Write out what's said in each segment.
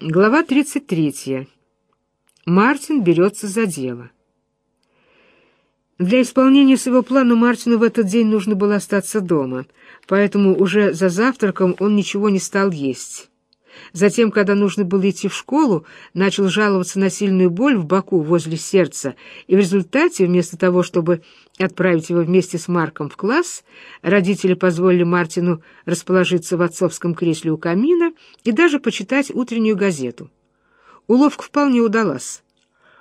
Глава 33. Мартин берется за дело. Для исполнения своего плана Мартину в этот день нужно было остаться дома, поэтому уже за завтраком он ничего не стал есть. Затем, когда нужно было идти в школу, начал жаловаться на сильную боль в боку возле сердца, и в результате, вместо того, чтобы отправить его вместе с Марком в класс, родители позволили Мартину расположиться в отцовском кресле у камина и даже почитать утреннюю газету. Уловка вполне удалась.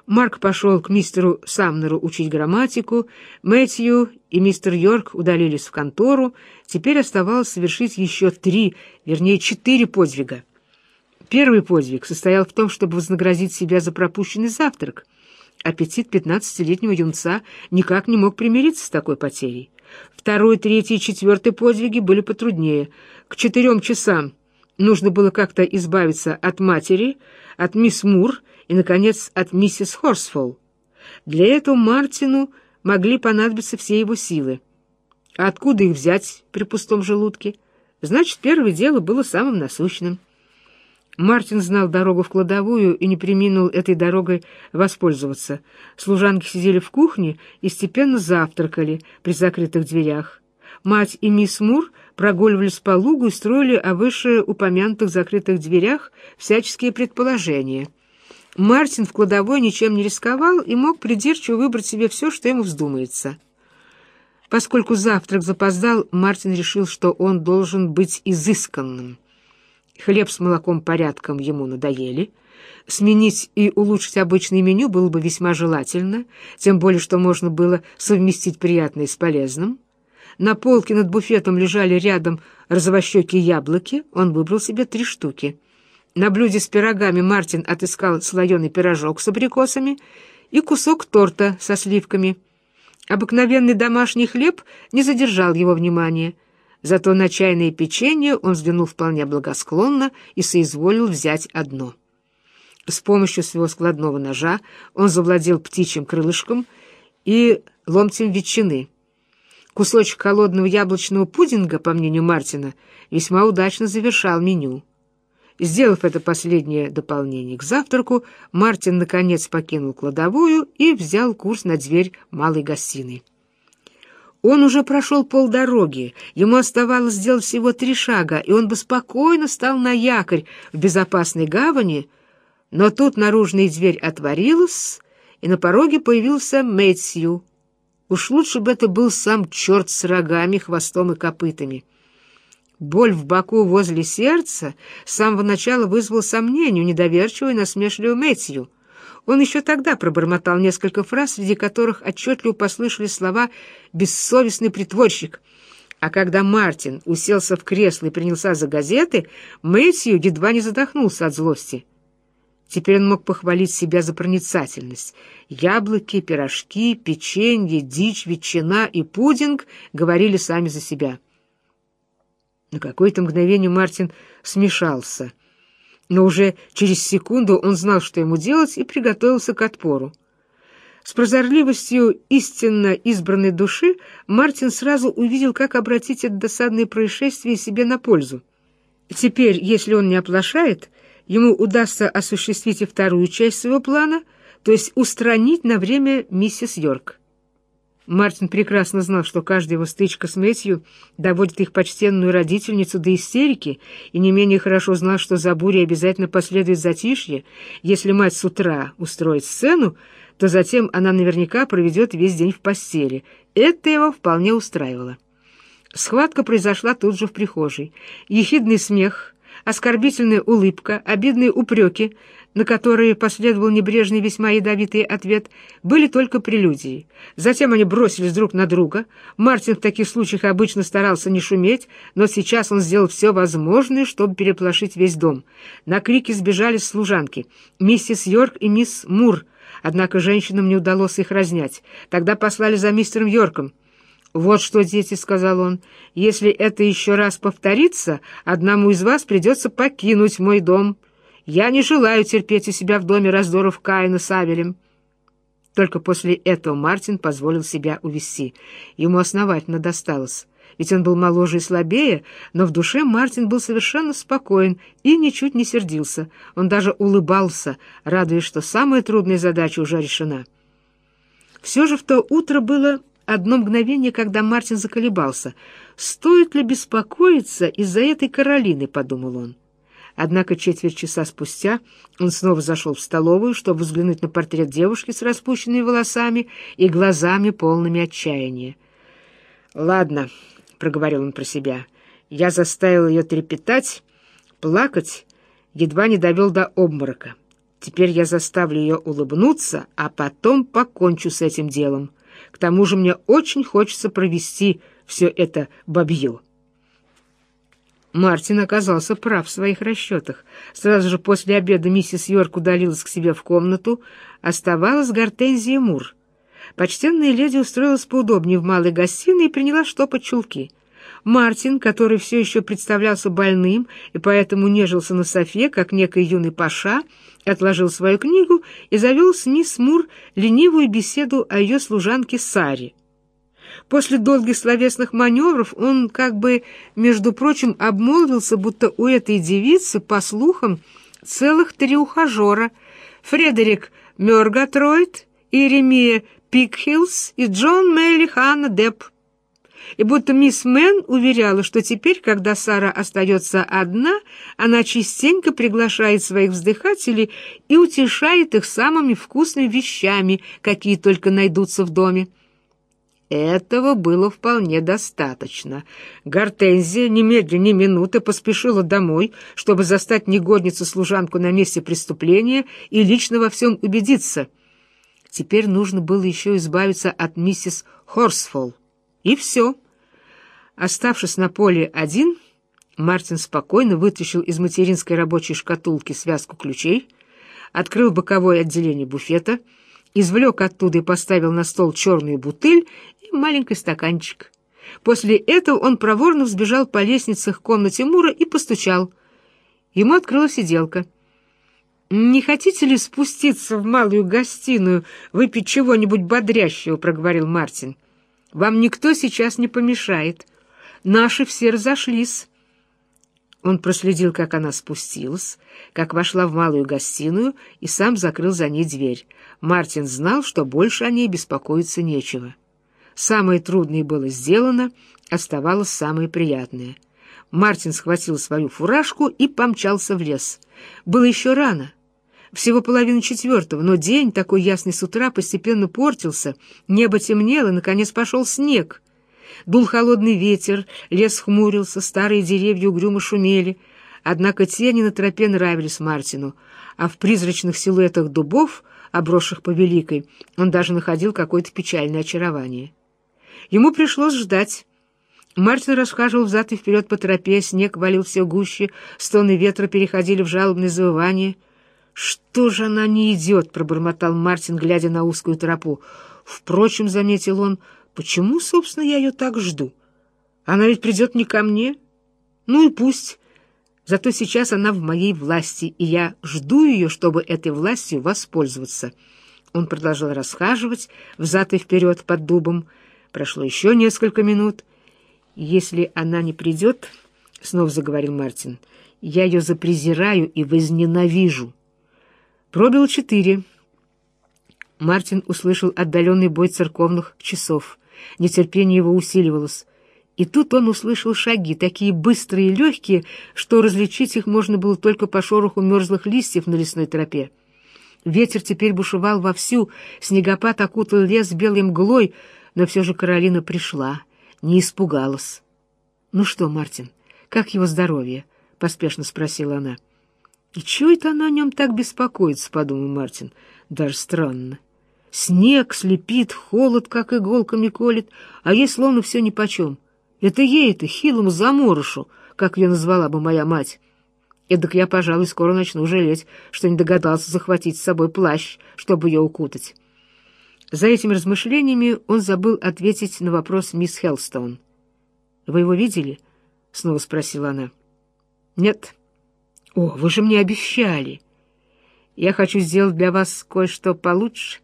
Марк пошел к мистеру Самнеру учить грамматику, Мэтью и мистер Йорк удалились в контору, теперь оставалось совершить еще три, вернее, четыре подвига. Первый подвиг состоял в том, чтобы вознаградить себя за пропущенный завтрак. Аппетит пятнадцатилетнего юнца никак не мог примириться с такой потерей. Второй, третий и четвертый подвиги были потруднее. К четырем часам нужно было как-то избавиться от матери, от мисс Мур и, наконец, от миссис Хорсфолл. Для этого Мартину могли понадобиться все его силы. А откуда их взять при пустом желудке? Значит, первое дело было самым насущным. Мартин знал дорогу в кладовую и не приминул этой дорогой воспользоваться. Служанки сидели в кухне и степенно завтракали при закрытых дверях. Мать и мисс Мур прогуливались по лугу и строили о вышеупомянутых закрытых дверях всяческие предположения. Мартин в кладовой ничем не рисковал и мог придирчиво выбрать себе все, что ему вздумается. Поскольку завтрак запоздал, Мартин решил, что он должен быть изысканным. Хлеб с молоком порядком ему надоели. Сменить и улучшить обычное меню было бы весьма желательно, тем более что можно было совместить приятное с полезным. На полке над буфетом лежали рядом розовощекие яблоки, он выбрал себе три штуки. На блюде с пирогами Мартин отыскал слоеный пирожок с абрикосами и кусок торта со сливками. Обыкновенный домашний хлеб не задержал его внимания — Зато на чайное печенье он взглянул вполне благосклонно и соизволил взять одно. С помощью своего складного ножа он завладел птичьим крылышком и ломтем ветчины. Кусочек холодного яблочного пудинга, по мнению Мартина, весьма удачно завершал меню. Сделав это последнее дополнение к завтраку, Мартин наконец покинул кладовую и взял курс на дверь малой гостиной. Он уже прошел полдороги, ему оставалось сделать всего три шага, и он бы спокойно стал на якорь в безопасной гавани, но тут наружная дверь отворилась, и на пороге появился Мэтью. Уж лучше бы это был сам черт с рогами, хвостом и копытами. Боль в боку возле сердца с самого начала вызвала сомнение у недоверчивого и насмешливого Мэтью — он еще тогда пробормотал несколько фраз, среди которых отчетливо послышались слова «бессовестный притворщик». А когда Мартин уселся в кресло и принялся за газеты, Мэтью едва не задохнулся от злости. Теперь он мог похвалить себя за проницательность. Яблоки, пирожки, печенье, дичь, ветчина и пудинг говорили сами за себя. На какое-то мгновение Мартин смешался — но уже через секунду он знал, что ему делать, и приготовился к отпору. С прозорливостью истинно избранной души Мартин сразу увидел, как обратить это досадное происшествие себе на пользу. Теперь, если он не оплошает, ему удастся осуществить и вторую часть своего плана, то есть устранить на время миссис Йорк. Мартин прекрасно знал, что каждая его стычка с Мэтью доводит их почтенную родительницу до истерики, и не менее хорошо знал, что за бурей обязательно последует затишье. Если мать с утра устроит сцену, то затем она наверняка проведет весь день в постели. Это его вполне устраивало. Схватка произошла тут же в прихожей. Ехидный смех, оскорбительная улыбка, обидные упреки — на которые последовал небрежный весьма ядовитый ответ, были только прелюдией. Затем они бросились друг на друга. Мартин в таких случаях обычно старался не шуметь, но сейчас он сделал все возможное, чтобы переплошить весь дом. На крики сбежали служанки. Миссис Йорк и мисс Мур. Однако женщинам не удалось их разнять. Тогда послали за мистером Йорком. «Вот что, дети», — сказал он, — «если это еще раз повторится, одному из вас придется покинуть мой дом». Я не желаю терпеть у себя в доме раздоров Каина с Авелем. Только после этого Мартин позволил себя увести. Ему основательно досталось. ведь он был моложе и слабее, но в душе Мартин был совершенно спокоен и ничуть не сердился. Он даже улыбался, радуясь, что самая трудная задача уже решена. Все же в то утро было одно мгновение, когда Мартин заколебался. «Стоит ли беспокоиться из-за этой Каролины?» — подумал он. Однако четверть часа спустя он снова зашел в столовую, чтобы взглянуть на портрет девушки с распущенными волосами и глазами полными отчаяния. «Ладно», — проговорил он про себя, — «я заставил ее трепетать, плакать, едва не довел до обморока. Теперь я заставлю ее улыбнуться, а потом покончу с этим делом. К тому же мне очень хочется провести все это бабье». Мартин оказался прав в своих расчетах. Сразу же после обеда миссис Йорк удалилась к себе в комнату. Оставалась Гортензия Мур. Почтенная леди устроилась поудобнее в малой гостиной и приняла штопать чулки. Мартин, который все еще представлялся больным и поэтому нежился на софе, как некий юный паша, отложил свою книгу и завел с мисс Мур ленивую беседу о ее служанке Саре. После долгих словесных маневров он, как бы, между прочим, обмолвился, будто у этой девицы, по слухам, целых три ухажера — Фредерик Мёргатройд, Иеремия Пикхиллс и Джон Мелли Ханна Депп. И будто мисс Мэн уверяла, что теперь, когда Сара остается одна, она частенько приглашает своих вздыхателей и утешает их самыми вкусными вещами, какие только найдутся в доме. Этого было вполне достаточно. Гортензия не медля ни минуты поспешила домой, чтобы застать негодницу-служанку на месте преступления и лично во всем убедиться. Теперь нужно было еще избавиться от миссис Хорсфолл. И все. Оставшись на поле один, Мартин спокойно вытащил из материнской рабочей шкатулки связку ключей, открыл боковое отделение буфета — извлек оттуда и поставил на стол черную бутыль и маленький стаканчик. После этого он проворно взбежал по лестнице к комнате Мура и постучал. Ему открыла сиделка. «Не хотите ли спуститься в малую гостиную, выпить чего-нибудь бодрящего?» — проговорил Мартин. «Вам никто сейчас не помешает. Наши все разошлись». Он проследил, как она спустилась, как вошла в малую гостиную и сам закрыл за ней дверь. Мартин знал, что больше о ней беспокоиться нечего. Самое трудное было сделано, оставалось самое приятное. Мартин схватил свою фуражку и помчался в лес. Было еще рано, всего половина четвертого, но день, такой ясный с утра, постепенно портился, небо темнело, наконец пошел снег — Дул холодный ветер, лес хмурился, старые деревья угрюмо шумели. Однако тени на тропе нравились Мартину, а в призрачных силуэтах дубов, обросших по великой, он даже находил какое-то печальное очарование. Ему пришлось ждать. Мартин расхаживал взад и вперед по тропе, снег валил все гуще, стоны ветра переходили в жалобное завывание. «Что же она не идет?» — пробормотал Мартин, глядя на узкую тропу. Впрочем, — заметил он, — Почему, собственно, я ее так жду? Она ведь придет не ко мне. Ну и пусть. Зато сейчас она в моей власти, и я жду ее, чтобы этой властью воспользоваться. Он продолжал расхаживать взад и вперед под дубом. Прошло еще несколько минут. «Если она не придет, — снова заговорил Мартин, — я ее запрезираю и возненавижу». Пробил четыре. Мартин услышал отдаленный бой церковных часов — Нетерпение его усиливалось. И тут он услышал шаги, такие быстрые и легкие, что различить их можно было только по шороху мерзлых листьев на лесной тропе. Ветер теперь бушевал вовсю, снегопад окутал лес белой мглой, но все же Каролина пришла, не испугалась. — Ну что, Мартин, как его здоровье? — поспешно спросила она. — И чего это она о нем так беспокоится? — подумал Мартин. — Даже странно. Снег слепит, холод, как иголками колет, а ей словно все нипочем. Это ей-то, хилому заморышу, как ее назвала бы моя мать. Эдак я, пожалуй, скоро начну жалеть, что не догадался захватить с собой плащ, чтобы ее укутать. За этими размышлениями он забыл ответить на вопрос мисс Хелстоун. «Вы его видели?» — снова спросила она. «Нет». «О, вы же мне обещали!» «Я хочу сделать для вас кое-что получше».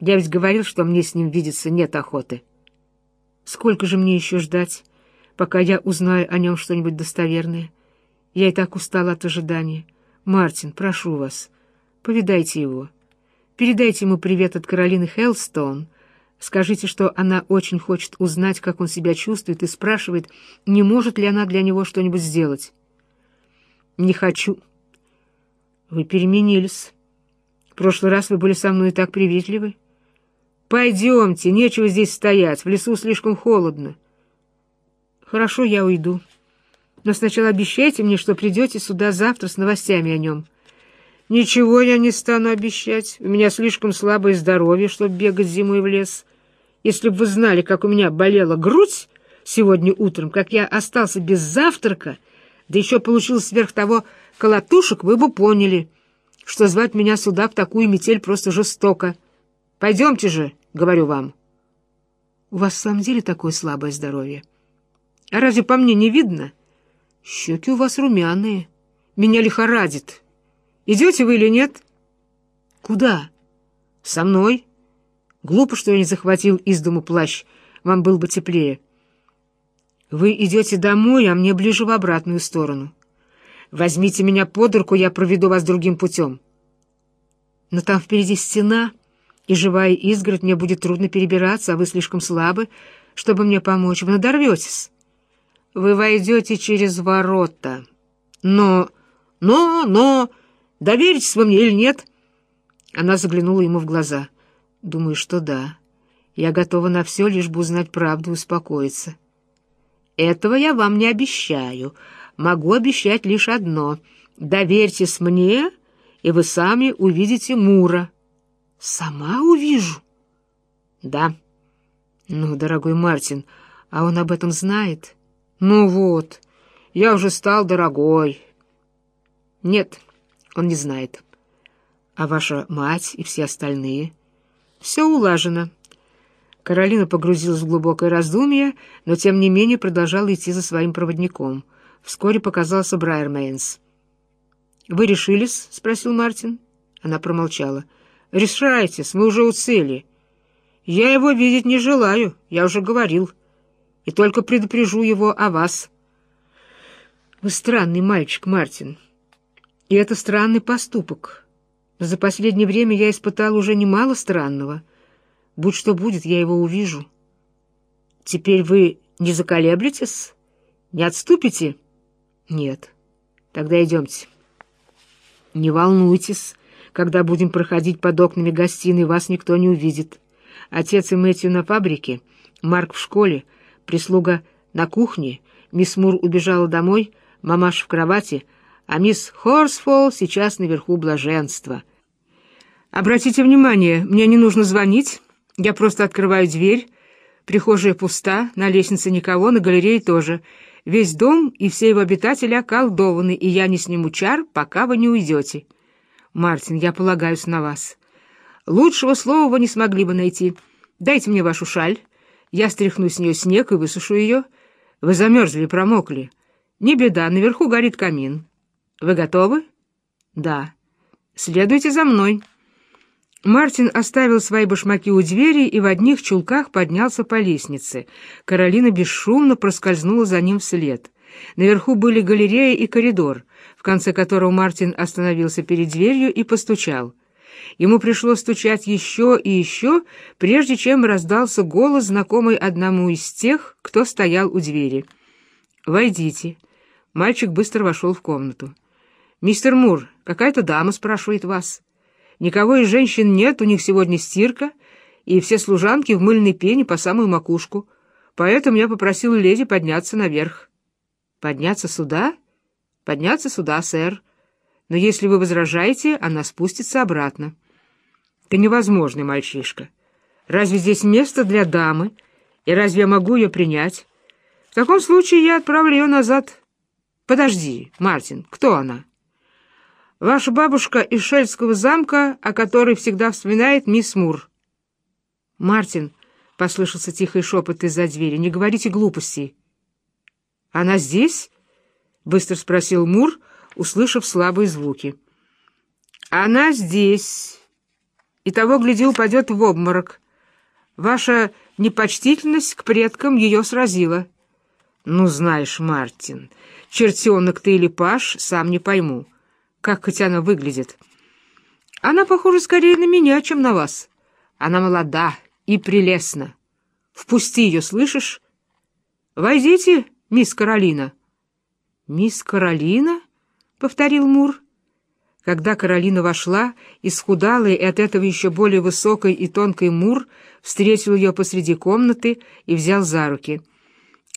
Я ведь говорил, что мне с ним видеться нет охоты. Сколько же мне еще ждать? пока я узнаю о нем что-нибудь достоверное. Я и так устала от ожидания. Мартин, прошу вас, повидайте его. Передайте ему привет от Каролины Хеллстоун. Скажите, что она очень хочет узнать, как он себя чувствует, и спрашивает, не может ли она для него что-нибудь сделать. «Не хочу». «Вы переменились. В прошлый раз вы были со мной так приветливы». «Пойдемте, нечего здесь стоять, в лесу слишком холодно». «Хорошо, я уйду. Но сначала обещайте мне, что придете сюда завтра с новостями о нем». «Ничего я не стану обещать. У меня слишком слабое здоровье, чтобы бегать зимой в лес. Если бы вы знали, как у меня болела грудь сегодня утром, как я остался без завтрака, да еще получил сверх того колотушек, вы бы поняли, что звать меня сюда в такую метель просто жестоко. Пойдемте же, говорю вам». «У вас в самом деле такое слабое здоровье?» А разве по мне не видно? Щеки у вас румяные. Меня лихорадит. Идете вы или нет? Куда? Со мной. Глупо, что я не захватил из дому плащ. Вам было бы теплее. Вы идете домой, а мне ближе в обратную сторону. Возьмите меня под руку, я проведу вас другим путем. Но там впереди стена, и живая изгородь, мне будет трудно перебираться, а вы слишком слабы, чтобы мне помочь. Вы надорветесь. Вы войдете через ворота. Но, но, но, доверитесь вы мне или нет?» Она заглянула ему в глаза. «Думаю, что да. Я готова на все, лишь бы узнать правду и успокоиться». «Этого я вам не обещаю. Могу обещать лишь одно. Доверьтесь мне, и вы сами увидите Мура». «Сама увижу?» «Да». «Ну, дорогой Мартин, а он об этом знает?» «Ну вот, я уже стал дорогой». «Нет, он не знает. А ваша мать и все остальные?» «Все улажено». Каролина погрузилась в глубокое раздумье, но тем не менее продолжала идти за своим проводником. Вскоре показался Брайермейнс. «Вы решились?» — спросил Мартин. Она промолчала. «Решайтесь, мы уже у цели. Я его видеть не желаю, я уже говорил» и только предупрежу его о вас. Вы странный мальчик, Мартин. И это странный поступок. За последнее время я испытал уже немало странного. Будь что будет, я его увижу. Теперь вы не заколеблетесь? Не отступите? Нет. Тогда идемте. Не волнуйтесь. Когда будем проходить под окнами гостиной, вас никто не увидит. Отец и Мэтью на фабрике, Марк в школе — Прислуга на кухне, мисс Мур убежала домой, мамаш в кровати, а мисс Хорсфолл сейчас наверху блаженства. «Обратите внимание, мне не нужно звонить, я просто открываю дверь, прихожая пуста, на лестнице никого, на галерее тоже. Весь дом и все его обитатели околдованы, и я не сниму чар, пока вы не уйдете. Мартин, я полагаюсь на вас. Лучшего слова вы не смогли бы найти. Дайте мне вашу шаль». Я стряхну с нее снег и высушу ее. Вы замерзли, промокли. Не беда, наверху горит камин. Вы готовы? Да. Следуйте за мной. Мартин оставил свои башмаки у двери и в одних чулках поднялся по лестнице. Каролина бесшумно проскользнула за ним вслед. Наверху были галерея и коридор, в конце которого Мартин остановился перед дверью и постучал. Ему пришлось стучать еще и еще, прежде чем раздался голос, знакомый одному из тех, кто стоял у двери. «Войдите». Мальчик быстро вошел в комнату. «Мистер Мур, какая-то дама спрашивает вас. Никого из женщин нет, у них сегодня стирка, и все служанки в мыльной пене по самую макушку. Поэтому я попросил леди подняться наверх». «Подняться сюда?» «Подняться сюда, сэр», но если вы возражаете, она спустится обратно. Ты невозможный мальчишка. Разве здесь место для дамы? И разве я могу ее принять? В таком случае я отправлю ее назад. Подожди, Мартин, кто она? Ваша бабушка из Шельского замка, о которой всегда вспоминает мисс Мур. Мартин, — послышался тихий шепот из-за двери, — не говорите глупостей. Она здесь? — быстро спросил Мур, — услышав слабые звуки. «Она здесь, и того, гляди, упадет в обморок. Ваша непочтительность к предкам ее сразила. «Ну, знаешь, Мартин, чертенок ты или паш, сам не пойму. Как хоть она выглядит?» «Она похожа скорее на меня, чем на вас. Она молода и прелестна. Впусти ее, слышишь? Войдите, мисс Каролина». «Мисс Каролина?» — повторил Мур. Когда Каролина вошла, исхудалая и от этого еще более высокой и тонкой Мур встретил ее посреди комнаты и взял за руки —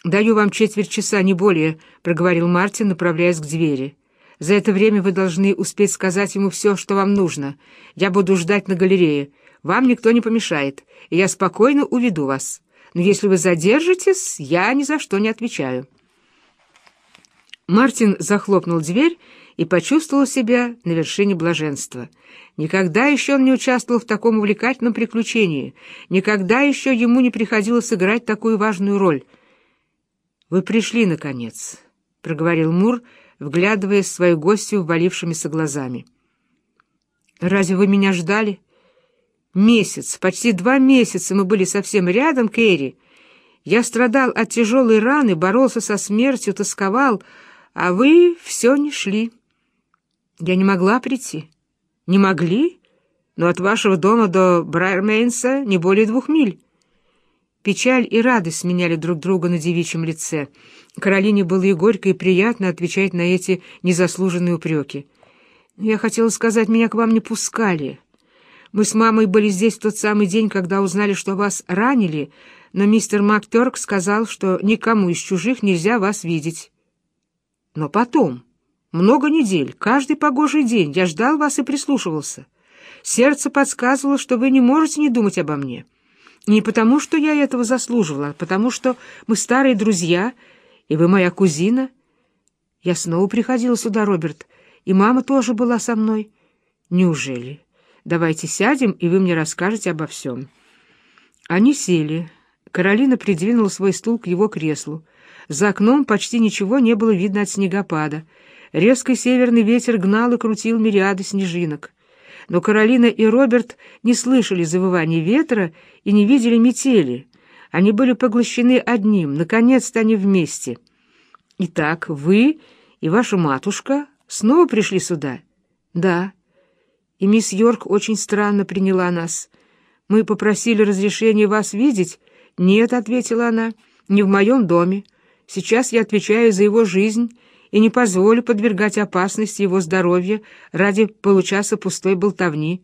«Даю вам четверть часа, не более», — проговорил Мартин, направляясь к двери. «За это время вы должны успеть сказать ему все, что вам нужно. Я буду ждать на галерее. Вам никто не помешает, и я спокойно уведу вас. Но если вы задержитесь, я ни за что не отвечаю». Мартин захлопнул дверь и почувствовал себя на вершине блаженства. Никогда еще он не участвовал в таком увлекательном приключении, никогда еще ему не приходилось играть такую важную роль — «Вы пришли, наконец», — проговорил Мур, вглядываясь в свою гостью ввалившимися глазами. «Разве вы меня ждали?» «Месяц, почти два месяца мы были совсем рядом, Кэрри. Я страдал от тяжелой раны, боролся со смертью, тосковал, а вы все не шли. Я не могла прийти». «Не могли? Но от вашего дома до Брайермейнса не более двух миль». Печаль и радость сменяли друг друга на девичьем лице. Каролине было и горько, и приятно отвечать на эти незаслуженные упреки. «Я хотела сказать, меня к вам не пускали. Мы с мамой были здесь в тот самый день, когда узнали, что вас ранили, но мистер МакТерк сказал, что никому из чужих нельзя вас видеть. Но потом, много недель, каждый погожий день, я ждал вас и прислушивался. Сердце подсказывало, что вы не можете не думать обо мне». Не потому, что я этого заслуживала, а потому, что мы старые друзья, и вы моя кузина. Я снова приходила сюда, Роберт, и мама тоже была со мной. Неужели? Давайте сядем, и вы мне расскажете обо всем. Они сели. Каролина придвинула свой стул к его креслу. За окном почти ничего не было видно от снегопада. Резкий северный ветер гнал и крутил мириады снежинок но Каролина и Роберт не слышали завывания ветра и не видели метели. Они были поглощены одним, наконец-то они вместе. «Итак, вы и ваша матушка снова пришли сюда?» «Да». «И мисс Йорк очень странно приняла нас. Мы попросили разрешения вас видеть?» «Нет», — ответила она, — «не в моем доме. Сейчас я отвечаю за его жизнь» и не позволю подвергать опасности его здоровья ради получаса пустой болтовни.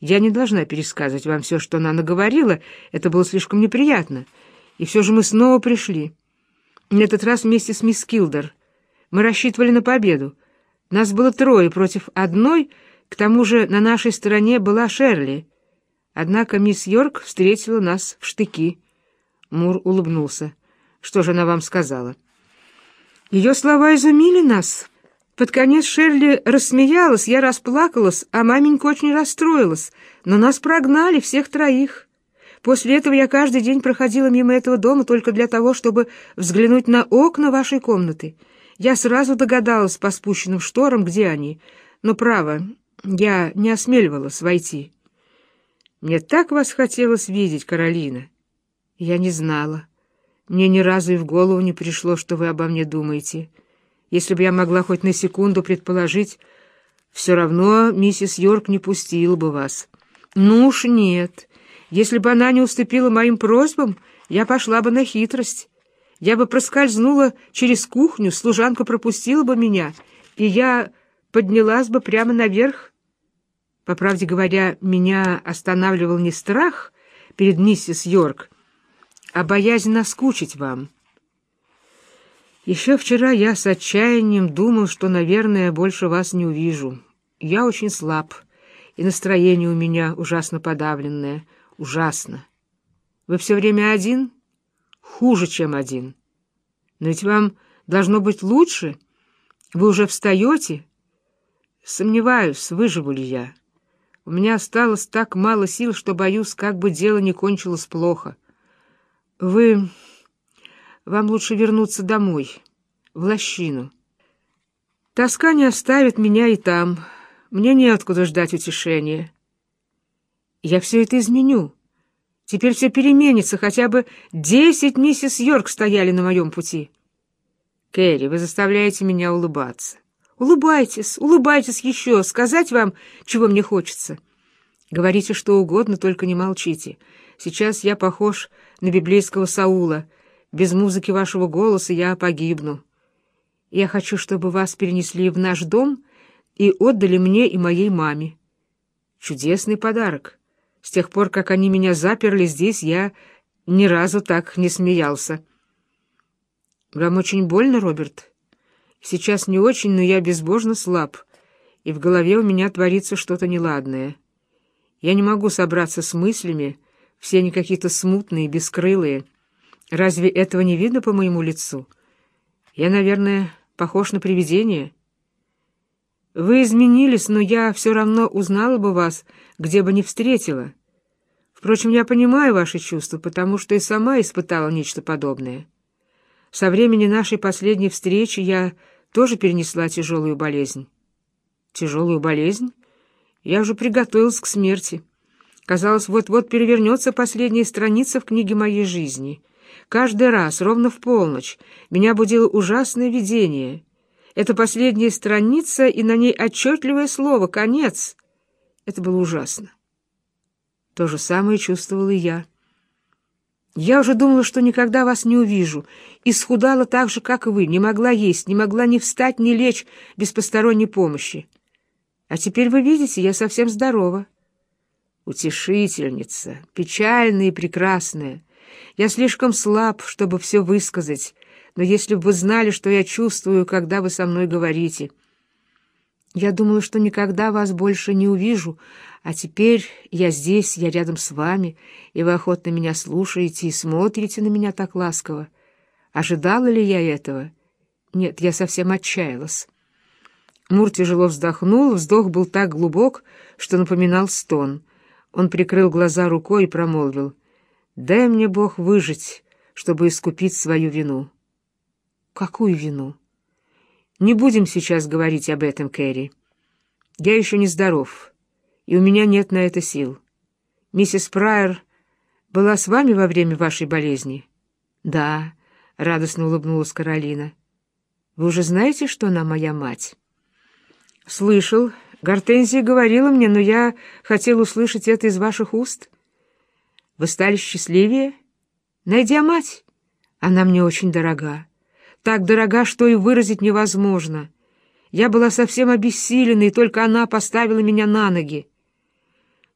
Я не должна пересказывать вам все, что она наговорила, это было слишком неприятно. И все же мы снова пришли. На этот раз вместе с мисс Килдер. Мы рассчитывали на победу. Нас было трое против одной, к тому же на нашей стороне была Шерли. Однако мисс Йорк встретила нас в штыки. Мур улыбнулся. «Что же она вам сказала?» Ее слова изумили нас. Под конец Шерли рассмеялась, я расплакалась, а маменька очень расстроилась. Но нас прогнали, всех троих. После этого я каждый день проходила мимо этого дома только для того, чтобы взглянуть на окна вашей комнаты. Я сразу догадалась по спущенным шторам, где они. Но, право, я не осмеливалась войти. Мне так вас хотелось видеть, Каролина. Я не знала. Мне ни разу и в голову не пришло, что вы обо мне думаете. Если бы я могла хоть на секунду предположить, все равно миссис Йорк не пустила бы вас. Ну уж нет. Если бы она не уступила моим просьбам, я пошла бы на хитрость. Я бы проскользнула через кухню, служанка пропустила бы меня, и я поднялась бы прямо наверх. По правде говоря, меня останавливал не страх перед миссис Йорк, а боязнь наскучить вам. Еще вчера я с отчаянием думал, что, наверное, больше вас не увижу. Я очень слаб, и настроение у меня ужасно подавленное. Ужасно. Вы все время один? Хуже, чем один. Но ведь вам должно быть лучше. Вы уже встаете? Сомневаюсь, выживу ли я. У меня осталось так мало сил, что боюсь, как бы дело не кончилось плохо. Вы... Вам лучше вернуться домой, в лощину. Тоска не оставит меня и там. Мне неоткуда ждать утешения. Я все это изменю. Теперь все переменится, хотя бы десять миссис Йорк стояли на моем пути. Кэрри, вы заставляете меня улыбаться. Улыбайтесь, улыбайтесь еще, сказать вам, чего мне хочется. Говорите что угодно, только не молчите. Сейчас я похож на библейского Саула. Без музыки вашего голоса я погибну. Я хочу, чтобы вас перенесли в наш дом и отдали мне и моей маме. Чудесный подарок. С тех пор, как они меня заперли здесь, я ни разу так не смеялся. Вам очень больно, Роберт? Сейчас не очень, но я безбожно слаб, и в голове у меня творится что-то неладное. Я не могу собраться с мыслями, все они какие-то смутные, бескрылые. Разве этого не видно по моему лицу? Я, наверное, похож на привидение. Вы изменились, но я все равно узнала бы вас, где бы ни встретила. Впрочем, я понимаю ваши чувства, потому что и сама испытала нечто подобное. Со времени нашей последней встречи я тоже перенесла тяжелую болезнь. Тяжелую болезнь? Я уже приготовилась к смерти. Казалось, вот-вот перевернется последняя страница в книге моей жизни. Каждый раз, ровно в полночь, меня будило ужасное видение. Это последняя страница, и на ней отчетливое слово «конец». Это было ужасно. То же самое чувствовала и я. Я уже думала, что никогда вас не увижу, и схудала так же, как и вы, не могла есть, не могла ни встать, ни лечь без посторонней помощи. А теперь вы видите, я совсем здорова. Утешительница, печальная и прекрасная. Я слишком слаб, чтобы все высказать, но если бы вы знали, что я чувствую, когда вы со мной говорите... Я думала, что никогда вас больше не увижу, а теперь я здесь, я рядом с вами, и вы охотно меня слушаете и смотрите на меня так ласково. Ожидала ли я этого? Нет, я совсем отчаялась. Мур тяжело вздохнул, вздох был так глубок, что напоминал стон. Он прикрыл глаза рукой и промолвил. «Дай мне, Бог, выжить, чтобы искупить свою вину». «Какую вину?» Не будем сейчас говорить об этом, Кэрри. Я еще не здоров, и у меня нет на это сил. Миссис Прайер была с вами во время вашей болезни? Да, — радостно улыбнулась Каролина. Вы уже знаете, что она моя мать? Слышал. Гортензия говорила мне, но я хотел услышать это из ваших уст. Вы стали счастливее? Найдя мать. Она мне очень дорога так дорога, что и выразить невозможно. Я была совсем обессилена, и только она поставила меня на ноги.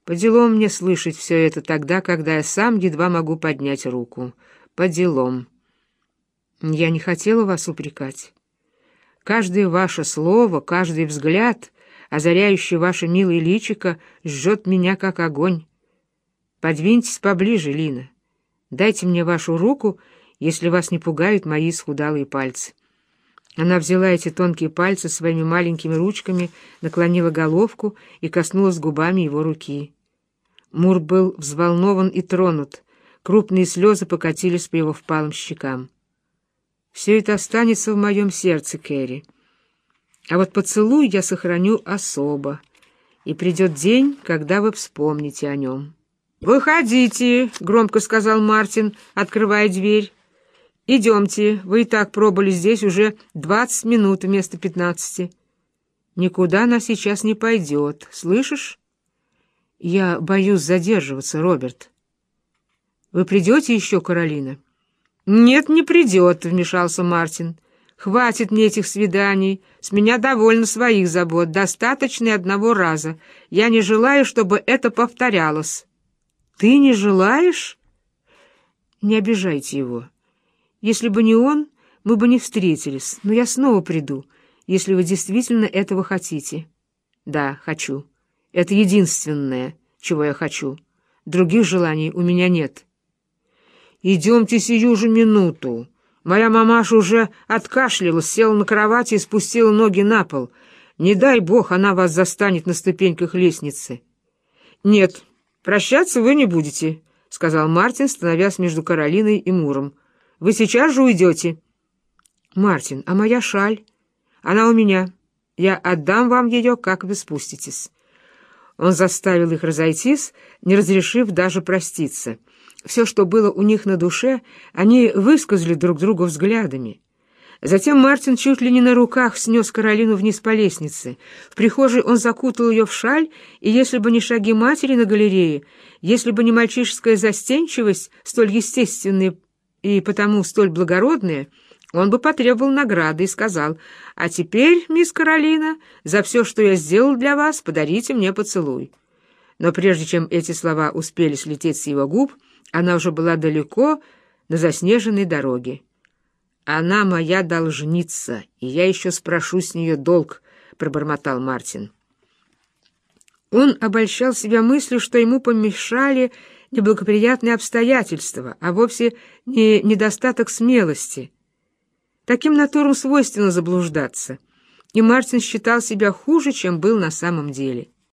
По делам мне слышать все это тогда, когда я сам едва могу поднять руку. По делам. Я не хотела вас упрекать. Каждое ваше слово, каждый взгляд, озаряющий ваше милое личико, жжет меня, как огонь. Подвиньтесь поближе, Лина. Дайте мне вашу руку — если вас не пугают мои исхудалые пальцы. Она взяла эти тонкие пальцы своими маленькими ручками, наклонила головку и коснулась губами его руки. Мур был взволнован и тронут. Крупные слезы покатились по его впалым щекам. «Все это останется в моем сердце, Кэрри. А вот поцелуй я сохраню особо, и придет день, когда вы вспомните о нем». «Выходите», — громко сказал Мартин, открывая дверь. «Идемте, вы и так пробыли здесь уже двадцать минут вместо пятнадцати. Никуда она сейчас не пойдет, слышишь?» «Я боюсь задерживаться, Роберт». «Вы придете еще, Каролина?» «Нет, не придет», — вмешался Мартин. «Хватит мне этих свиданий. С меня довольно своих забот. Достаточно одного раза. Я не желаю, чтобы это повторялось». «Ты не желаешь?» «Не обижайте его». Если бы не он, мы бы не встретились, но я снова приду, если вы действительно этого хотите. Да, хочу. Это единственное, чего я хочу. Других желаний у меня нет. Идемте сию же минуту. Моя мамаша уже откашлялась, села на кровати и спустила ноги на пол. Не дай бог, она вас застанет на ступеньках лестницы. Нет, прощаться вы не будете, — сказал Мартин, становясь между Каролиной и Муром. Вы сейчас же уйдете. Мартин, а моя шаль? Она у меня. Я отдам вам ее, как вы спуститесь. Он заставил их разойтись, не разрешив даже проститься. Все, что было у них на душе, они высказали друг другу взглядами. Затем Мартин чуть ли не на руках снес Каролину вниз по лестнице. В прихожей он закутал ее в шаль, и если бы не шаги матери на галерее, если бы не мальчишеская застенчивость, столь естественная и потому столь благородная, он бы потребовал награды и сказал, «А теперь, мисс Каролина, за все, что я сделал для вас, подарите мне поцелуй». Но прежде чем эти слова успели слететь с его губ, она уже была далеко на заснеженной дороге. «Она моя должница, и я еще спрошу с нее долг», — пробормотал Мартин. Он обольщал себя мыслью, что ему помешали неблагоприятные обстоятельства, а вовсе не недостаток смелости. Таким натурам свойственно заблуждаться, и Мартин считал себя хуже, чем был на самом деле.